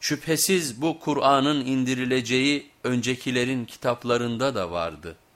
Şüphesiz bu Kur'an'ın indirileceği öncekilerin kitaplarında da vardı.''